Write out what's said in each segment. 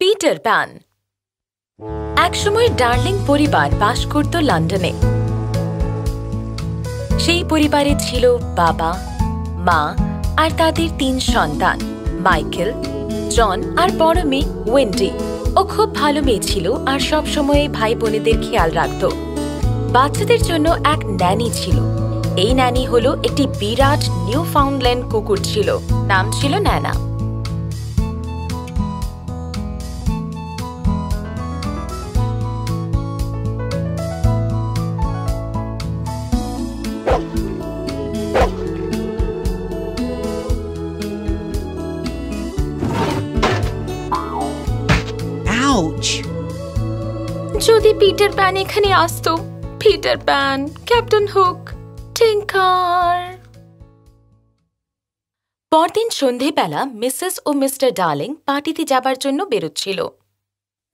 Peter pan একসময় darling পরিবার বাস করত লন্ডনে। সেই পরিবারে ছিল বাবা, মা আর তাদের তিন সন্তান, মাইকেল, জন আর বড় মেয়ে ওয়েন্ডি ও খুব ভালো মেয়ে ছিল আর সব সময় ভাই বোনেদের খেয়াল রাখত। বাচ্চাদের জন্য এক ন্যানি ছিল। এই ন্যানি হলো একটি বিরাট নিউ ফাউন্ডল্যান্ড কুকুর ছিল। নাম ছিল ন্যানা যদি পিটার প্যান এখানে আসতো Peter Pan captain Hook. Tinker. পরদিন সন্ধেবেলা মিসেস ও মিস্টার ডার্লিং পার্টিতে যাবার জন্য বেরোচ্ছিল।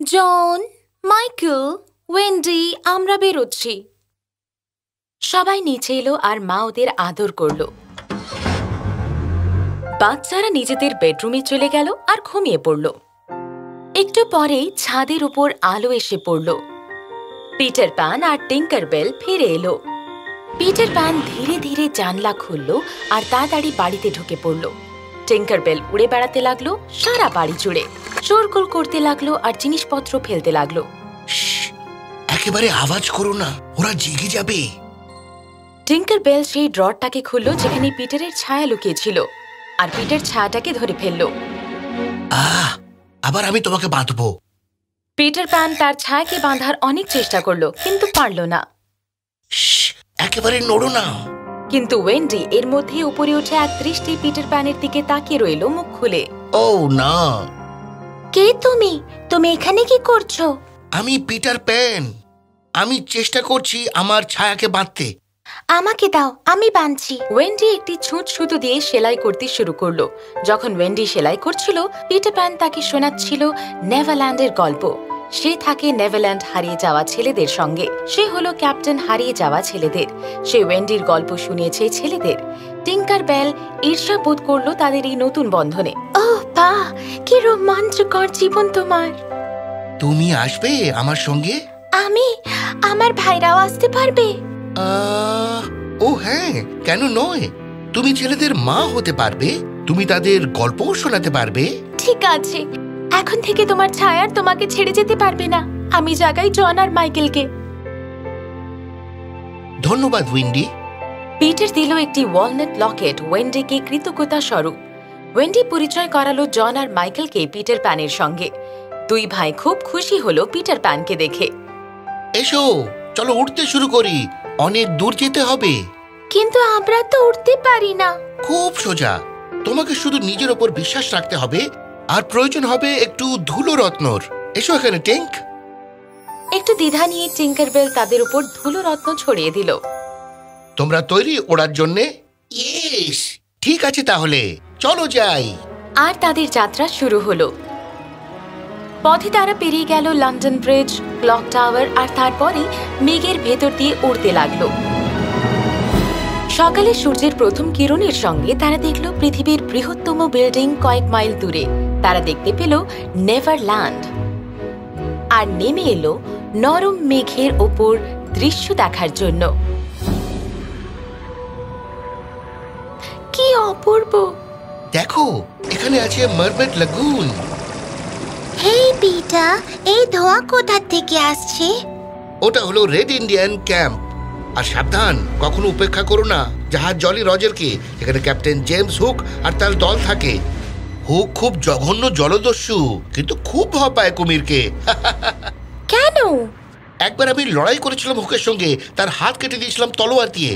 জন, মাইকেল, ওয়েন্ডি, আমরা বেরোচ্ছি। সবাই নিচে এলো আর মা ওদের আদর করল। বাচ্চারা নিজেদের বেডরুমে চলে গেল আর ঘুমিয়ে পড়ল। একটু পরেই ছাদের উপর আলো এসে পড়ল। পিটার প্যান আর টিঙ্কার বেল ফিরে এলো। পিটার প্যান ধীরে ধীরে জানলা খুলল আর তাড়াতাড়ি বাড়িতে ঢুকে পড়ল। টিঙ্কার বেল উড়ে বেড়াতে লাগল সারা বাড়ি জুড়ে। চোরগোল করতে লাগল আর জিনিসপত্র ফেলতে লাগল। একেবারে আওয়াজ করো না ওরা জেগে যাবে। টিঙ্কার বেল সেই ড্রটাকে খুলল যেখানে পিটারের ছায়া লুকিয়েছিল আর পিটার ছায়াটাকে ধরে ফেলল। আহ আবার আমি তোমাকে বাঁধবো। পিটার প্যান তার ছায়াকে বাঁধার অনেক চেষ্টা করল কিন্তু পারল না। একেবারে নড়ো না। কিন্তু ওয়েন্ডি এর মধ্যে উপরে উঠে এক দৃষ্টি পিটার প্যানের দিকে তাকিয়ে রইল মুখ খুলে। ও না। কে তুমি? তুমি এখানে কি করছ? আমি পিটার প্যান। আমি চেষ্টা করছি আমার ছায়াকে বাঁধতে। আমাকে দাও আমি বাঁধছি। ওয়েন্ডি একটি ছুঁচ সুতো দিয়ে সেলাই করতে শুরু করল। যখন ওয়েন্ডি সেলাই করছিল পিটার প্যান তাকে শোনাচ্ছিল নেভারল্যান্ডের গল্প। সে থাকে নেভারল্যান্ড হারিয়ে যাওয়া ছেলেদের সঙ্গে। সে হলো ক্যাপ্টেন হারিয়ে যাওয়া ছেলেদের। সে ওয়েন্ডির গল্প শুনিয়েছে ছেলেদের। টিঙ্কার বেল ঈর্ষা বোধ করল তাদের এই নতুন বন্ধনে। ও বা কি রোমাঞ্চকর জীবন তোমার। তুমি আসবে আমার সঙ্গে? আমি? আমার ভাইরাও আসতে পারবে। আহ, ও হ্যাঁ কেন নয়? তুমি ছেলেদের মা হতে পারবে। তুমি তাদের গল্পও শোনাতে পারবে। ঠিক আছে। এখন থেকে তোমার ছায়ার তোমাকে ছেড়ে যেতে পারবে না। আমি জাগাই জন আর মাইকেলকে। ধন্যবাদ উইন্ডি। পিটার দিল একটি ওয়ালনাট লকেট ওয়েন্ডিকে কৃতজ্ঞতা স্বরূপ। ওয়েন্ডি পরিচয় করালো জন আর মাইকেলকে পিটার প্যানের সঙ্গে। দুই ভাই খুব খুশি হলো পিটার প্যানকে দেখে। এসো চলো উঠতে শুরু করি। অনেক দূর যেতে হবে। কিন্তু আমরা তো উঠতে পারি না। খুব সোজা। তোমাকে শুধু নিজের ওপর বিশ্বাস রাখতে হবে আর প্রয়োজন হবে একটু ধুলো রত্নর। এসো এখানে ট্যাঙ্ক একটু দ্বিধা নিয়ে টিঙ্কার বেল তাদের উপর ধুলো রত্ন ছড়িয়ে দিল। তোমরা তৈরি ওড়ার জন্যে? ইয়েস ঠিক আছে তাহলে চলো যাই। আর তাদের যাত্রা শুরু হলো। পথে তারা পেরিয়ে গেল লন্ডন ব্রিজ ক্লক টাওয়ার আর তারপরে মেঘের ভেতর দিয়ে উড়তে লাগল। সকালে সূর্যের প্রথম কিরণের সঙ্গে তারা দেখল পৃথিবীর বৃহত্তম বিল্ডিং কয়েক মাইল দূরে। তারা দেখতে পেল নেভারল্যান্ড। আর নেমে এলো নরম মেঘের ওপর দৃশ্য দেখার জন্য। কি অপূর্ব! দেখো এখানে আছে মার্মেট লাগুন। হেই পিটা এই ধোয়া কোথা থেকে আসছে? ওটা হলো রেড ইন্ডিয়ান ক্যাম্প। আর সাবধান কখনো উপেক্ষা করো না। জাহাজ জলি রজারকে। এখানে ক্যাপ্টেন জেমস হুক আর তার দল থাকে। হুক খুব জঘন্য জলদস্যু কিন্তু খুব ভয় পায় কুমিরকে। কেন? একবার আমি লড়াই করেছিলাম হুকের সঙ্গে তার হাত কেটে দিয়েছিলাম তলোয়ার দিয়ে।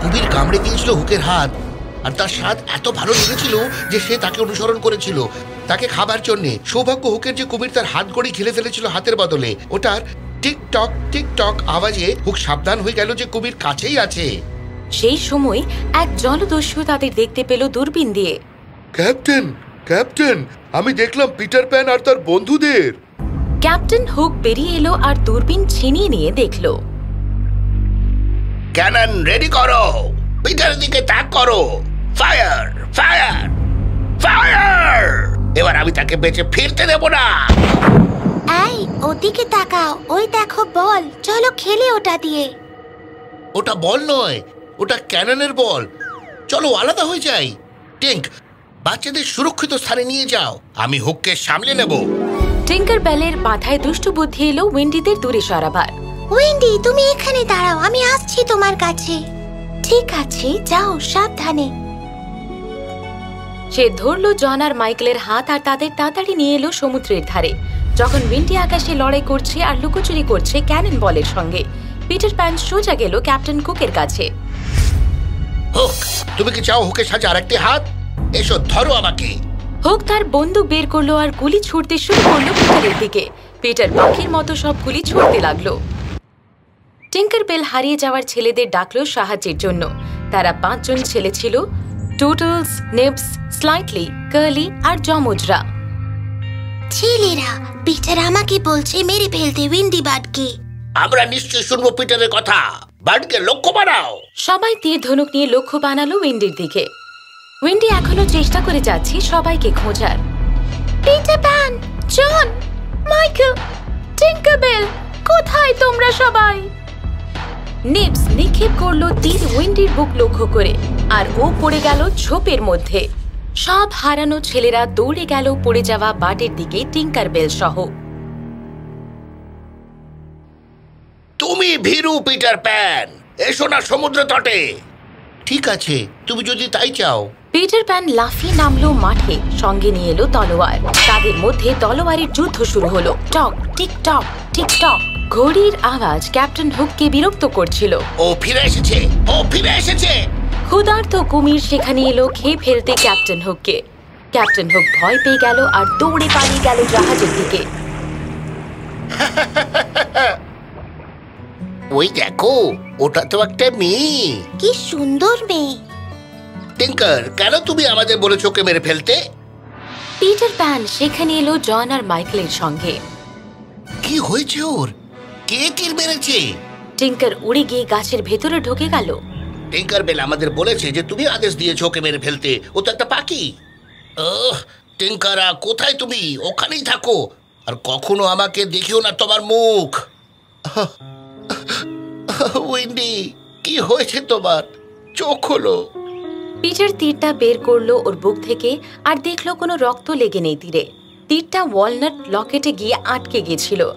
কুমির কামড়ে দিয়েছিল হুকের হাত আর তার স্বাদ এত ভালো লেগেছিল যে সে তাকে অনুসরণ করেছিল। তাকে খাবার জন্য সৌভাগ্য হুকের যে কুমির তার হাত গড়ি খেলে ফেলেছিল হাতের বদলে ওটার টিকটক টিকটক আওয়াজে হুক সাবধান হয়ে গেল যে কুমির কাছেই আছে। সেই সময় এক জলদস্যু তাদের দেখতে পেল দূরবীন দিয়ে। ক্যাপ্টেন ক্যাপ্টেন আমি দেখলাম পিটার প্যান আর তার বন্ধুদের। ক্যাপ্টেন হুক বেরিয়ে এলো আর দূরবীন ছিনিয়ে নিয়ে দেখল। ক্যানন রেডি করো। পিটার দিকে তাক করো। Fire fire fire! এবার আমি তাকে বেঁচে ফিরতে দেব না। এই ওদিকে তাকাও। ওই দেখো বল। চলো খেলে ওটা দিয়ে। ওটা বল নয় ওটা ক্যাননের বল। চলো আলাদা হয়ে যাই। টেঙ্ক বাচ্চাদের সুরক্ষিত স্থানে নিয়ে যাও। আমি হুককে সামলে নেব। টিঙ্কার বেলের মাথায় দুষ্টু বুদ্ধি এলো ওয়েন্ডিদের দূরে সরাবার উইন্ডি তুমি এখানে দাঁড়াও আমি আসছি তোমার কাছে। ঠিক আছে যাও সাবধানে। সে ধরল জন আর মাইকেলের হাত আর তাদের তাড়াতাড়ি নিয়ে এলো সমুদ্রের ধারে। যখন উইন্ডি আকাশে লড়াই করছে আর লুকোচুরি করছে ক্যানন বলের সঙ্গে পিটার প্যান সোজা গেল ক্যাপ্টেন কুকের কাছে। হুক তুমি কি চাও হুকের সাথে আরেকটি হাত? এসো ধরো আমাকে। হোক তার বন্দুক বের করল আর গুলি ছুটতে শুরু করল পিটারের দিকে। পিটার পাখির মতো সব গুলি ছুটতে লাগল। টিঙ্কার বেল হারিয়ে যাওয়ার ছেলেদের ডাকলো সাহায্যের জন্য। তারা পাঁচজন ছেলে ছিল টোটলস নেপস স্লাইটলি কার্লি আর জমজরা ছেলেরা পিটার আমাকে বলছে মেরে ফেলতে উইন্ডি বাটকে আমরা নিশ্চয়ই শুনব পিটারের কথা। বাড়িকে লক্ষ্য বানাও। সবাই তীর ধনুক নিয়ে লক্ষ্য বানালো উইন্ডির দিকে। উইন্ডি এখনও চেষ্টা করে যাচ্ছে সবাইকে খোঁজার। Peter Pan John Michael Tinker Bell কোথায় তোমরা সবাই? নিপস নিক্ষেপ করল তীর উইন্ডির বুক লক্ষ্য করে আর ও পড়ে গেল ঝোপের মধ্যে। সব হারানো ছেলেরা দৌড়ে গেল পড়ে যাওয়া বাটের দিকে টিঙ্কারবেল সহ। তুমি ভীরু পিটার প্যান! এসো না সমুদ্র তটে ঠিক আছে তুমি যদি তাই চাও। পিটার প্যান লাফিয়ে নামলো মাঠে সঙ্গে নিয়ে এলো তলোয়ার। তাদের মধ্যে তলোয়ারের যুদ্ধ শুরু হলো। Tock tick tock tick tock. ঘড়ির আওয়াজ ক্যাপ্টেন হুককে বিরক্ত করছিল। ও ফিরে এসেছে ও ফিরে এসেছে! ক্ষুধার্ত কুমির সেখানে এলো খেয়ে ফেলতে ক্যাপ্টেন হুককে। ক্যাপ্টেন হুক ভয় পেয়ে গেল আর দৌড়ে পালিয়ে গেল জাহাজের দিকে। ওই দেখো ওটা তো একটা মেয়ে। কি সুন্দর মেয়ে। টিঙ্কার কেন তুমি আমাদের বলেছ ওকে মেরে ফেলতে পিটার প্যান সেখানে এলো জন আর মাইকেলের সঙ্গে কি হয়েছে ওর কে তীর মেরেছে টিঙ্কার উড়ে গিয়ে গাছের ভেতরে ঢুকে গেল টিঙ্কার বেল আমাদের বলেছে যে তুমি আদেশ দিয়েছ ওকে মেরে ফেলতে ও তো একটা পাখি ওহ টিঙ্কারা কোথায় তুমি ওখানেই থাকো আর কখনো আমাকে দেখিও না তোমার মুখ উইন্ডি কি হয়েছে তোমার চোখ হলো পিটার তীরটা বের করল ওর বুক থেকে আর দেখল কোনো রক্ত লেগে নেই তীরে। তীরটা ওয়ালনাট লকেটে গিয়ে আটকে গিয়েছিল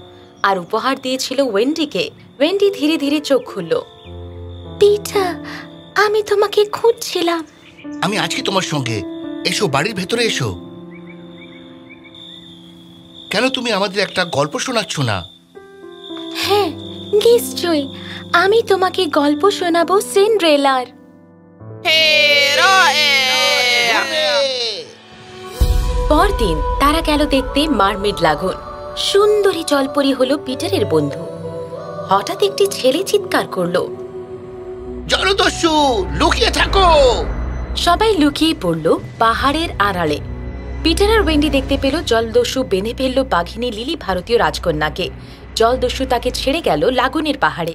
আর উপহার দিয়েছিল ওয়েন্ডিকে। ওয়েন্ডি ধীরে ধীরে চোখ খুলল। পিটার আমি তোমাকে খুঁজছিলাম। আমি আছি তোমার সঙ্গে। এসো বাড়ির ভেতরে এসো। কেন তুমি আমাদের একটা গল্প শোনাচ্ছ না? হ্যাঁ নিশ্চয়ই। আমি তোমাকে গল্প শোনাবো সিন্ড্রেলার। পরদিন তারা গেল দেখতে মারমেড লাগুন। সুন্দরী জলপরি হলো পিটারের বন্ধু। হঠাৎ একটি ছেলে চিৎকার করল। জলদস্যু লুকিয়ে থাকো। সবাই লুকিয়ে পড়ল পাহাড়ের আড়ালে। পিটার আর ওয়েন্ডি দেখতে পেল জলদস্যু বেঁধে ফেলল বাঘিনী লিলি ভারতীয় রাজকন্যাকে। জলদস্যু তাকে ছেড়ে গেল লাগুনের পাহাড়ে।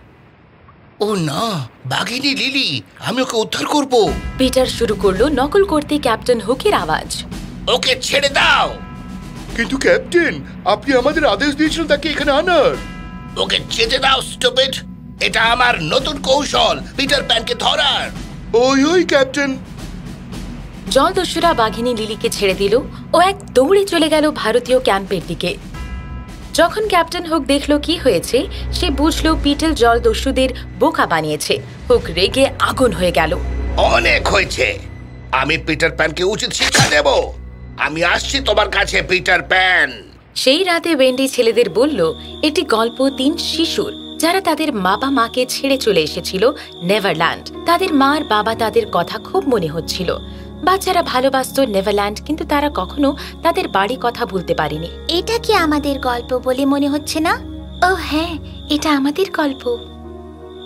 ও না বাঘিনী লিলি আমি ওকে উদ্ধার করব। পিটার শুরু করল নকল করতে ক্যাপ্টেন হুকের আওয়াজ। ওকে ছেড়ে দাও। কিন্তু ক্যাপ্টেন আপনি আমাদের আদেশ দিয়েছিলেন তাকে এখানে আনার। ওকে যেতে দাও স্টুপিড। এটা আমার নতুন কৌশল পিটার প্যানকে ধরার। ওই ওই ক্যাপ্টেন। জলদস্যুরা বাঘিনী লিলিকে ছেড়ে দিল। ও এক দৌড়ে চলে গেল ভারতীয় ক্যাম্পের দিকে। যখন ক্যাপ্টেন হুক দেখল কি হয়েছে সে বুঝলো পিটেল জলদস্যুদের বোকা বানিয়েছে। হুক রেগে আগুন হয়ে গেল। অনেক হয়েছে। আমি পিটার প্যানকে উচিত শিক্ষা দেব। আমি আসছি তোমার কাছে পিটার প্যান। সেই রাতে ওয়েন্ডি ছেলেদের বলল একটি গল্প তিন শিশুর যারা তাদের বাবা মাকে ছেড়ে চলে এসেছিল নেভারল্যান্ড। তাদের মা আর বাবা তাদের কথা খুব মনে হচ্ছিল। বাচ্চারা ভালোবাসত নেভারল্যান্ড কিন্তু তারা কখনো তাদের বাড়ি কথা ভুলতে পারেনি। এটা কি আমাদের গল্প বলে মনে হচ্ছে না? ও হ্যাঁ এটা আমাদের গল্প।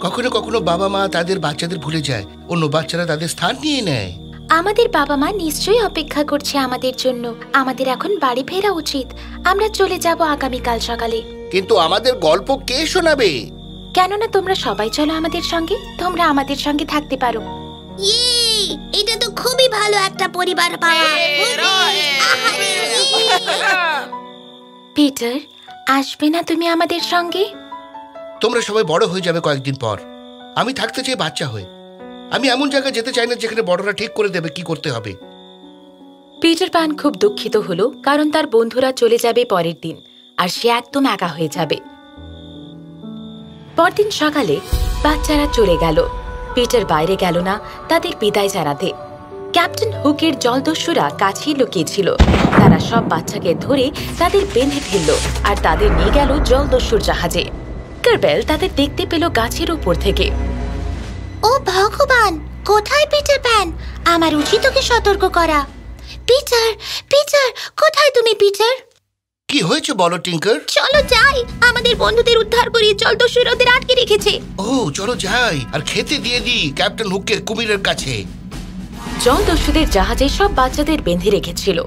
কখনো কখনো বাবা মা তাদের বাচ্চাদের ভুলে যায় অন্য বাচ্চারা তাদের স্থান নিয়ে নেয়। আমাদের বাবা মা নিশ্চয়ই অপেক্ষা করছে আমাদের জন্য। আমাদের এখন বাড়ি ফেরা উচিত। আমরা চলে যাব আগামীকাল সকালে। কিন্তু আমাদের গল্প কে শোনাবে? কেননা তোমরা সবাই চলো আমাদের সঙ্গে। তোমরা আমাদের সঙ্গে থাকতে পারো। ইয়ে ভালো একটা পরিবার পাওয়া। পিটার আসবে না তুমি আমাদের সঙ্গে? তোমরা সবাই বড় হয়ে যাবে কয়েকদিন পর। আমি থাকতে চাই বাচ্চা হয়ে। আমি এমন জায়গায় যেতে চাই না যেখানে বড়রা ঠিক করে দেবে কি করতে হবে। পিটার প্যান খুব দুঃখিত হলো কারণ তার বন্ধুরা চলে যাবে পরের দিন আর সে একদম একা হয়ে যাবে। পরদিন সকালে বাচ্চারা চলে গেল। পিটার বাইরে গেল না তাদের বিদায় জানাতে। ক্যাপ্টেন হুকের জলদস্যুরা কাছেই লুকিয়েছিল। তারা সব বাচ্চাকে ধরে তাদের বেঁধে ফেলল আর তাদের নিয়ে গেল জলদস্যুর জাহাজে। কার্বেল তাদের দেখতে পেল গাছের উপর থেকে। ও ভগবান কোথায় পিটার প্যান? আমার উচিত ওকে সতর্ক করা। পিটার পিটার কোথায় তুমি পিটার? কি হয়েছে বলো টিঙ্কার? চলো যাই। আমাদের বন্ধুদের উদ্ধার করি জলদস্যুর ওদের আটকে রেখেছে। ও চলো যাই। আর খেতে দিয়ে দিই ক্যাপ্টেন হুকের কুমিরের কাছে। জলদস্যুদের জাহাজে সব বাচ্চাদের বেঁধে রেখেছিল।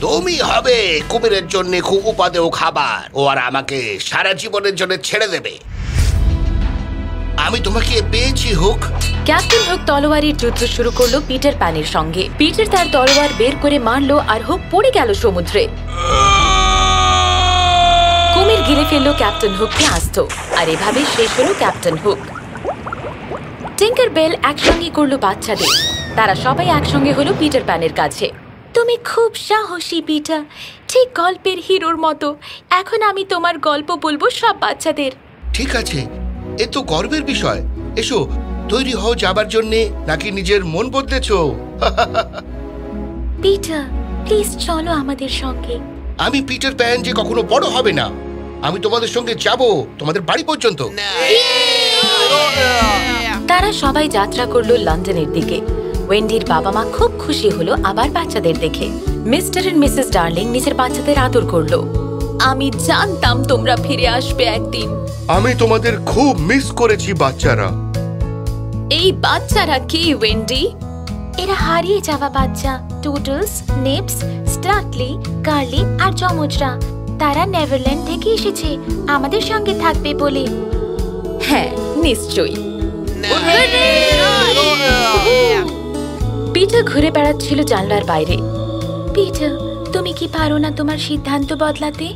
তুমি হবে কুমিরের জন্য খুব উপাদেয় খাবার। ও আর আমাকে সারা জীবনের জন্য ছেড়ে দেবে। আমি তোমাকে পেয়েছি হুক। ক্যাপ্টেন হুক তলোয়ারের যুদ্ধ শুরু করল পিটার প্যানের সঙ্গে। পিটার তার তলোয়ার বের করে মারলো আর হুক পড়ে গেল সমুদ্রে। কুমির ঘিরে ফেলল ক্যাপ্টেন হুককে আসত। আর এভাবে শেষ হলো ক্যাপ্টেন হুক। টিঙ্কার বেল একসঙ্গে করল বাচ্চাদের। তারা সবাই একসঙ্গে হলো পিটার প্যানের কাছে। তুমি খুব সাহসী পিটার। ঠিক গল্পের হিরোর মতো। এখন আমি তোমার গল্প বলব সব বাচ্চাদের। ঠিক আছে। এ তো গর্বের বিষয়। এসো তৈরি হও যাবার জন্যে নাকি নিজের মন বদলেছো? পিটার প্লিজ চলো আমাদের সঙ্গে। আমি পিটার প্যান যে কখনো বড় হবে না। আমি তোমাদের সঙ্গে যাব তোমাদের বাড়ি পর্যন্ত। তারা সবাই যাত্রা করল লন্ডনের দিকে। ওয়েন্ডির বাবা মা খুব খুশি হলো আবার বাচ্চাদের দেখে। মিস্টার এন্ড মিসেস ডার্লিং নিজের বাচ্চাদের আদর করল। আমি জানতাম তোমরা ফিরে আসবে একদিন। আমি তোমাদের খুব মিস করেছি বাচ্চারা। এই বাচ্চারা কি ওয়েন্ডি? এরা হারিয়ে যাওয়া বাচ্চা টুটলস নেপস স্টার্টলি কার্লি আর যমজরা। তারা নেভারল্যান্ড থেকে এসেছে আমাদের সঙ্গে থাকবে বলে। হ্যাঁ নিশ্চয়ই। পিটার ঘুরে বেড়াচ্ছিল জানলার বাইরে। পিটার তুমি কি পারো না তোমার সিদ্ধান্ত বদলাতে?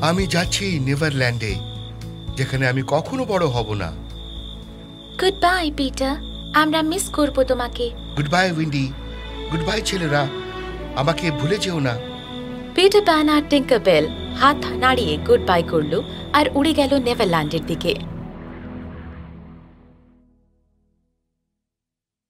আমি যাচ্ছি নেভারল্যান্ডে যেখানে আমি কখনো বড় হব না। গুড বাই পিটার আমরা মিস করব তোমাকে। Good bye Wendy good bye ছেলেরা। আমাকে ভুলে যেও না। পিটার প্যান আর টিঙ্কার বেল হাত নাড়িয়ে গুড বাই করল আর উড়ে গেল নেভারল্যান্ডের দিকে।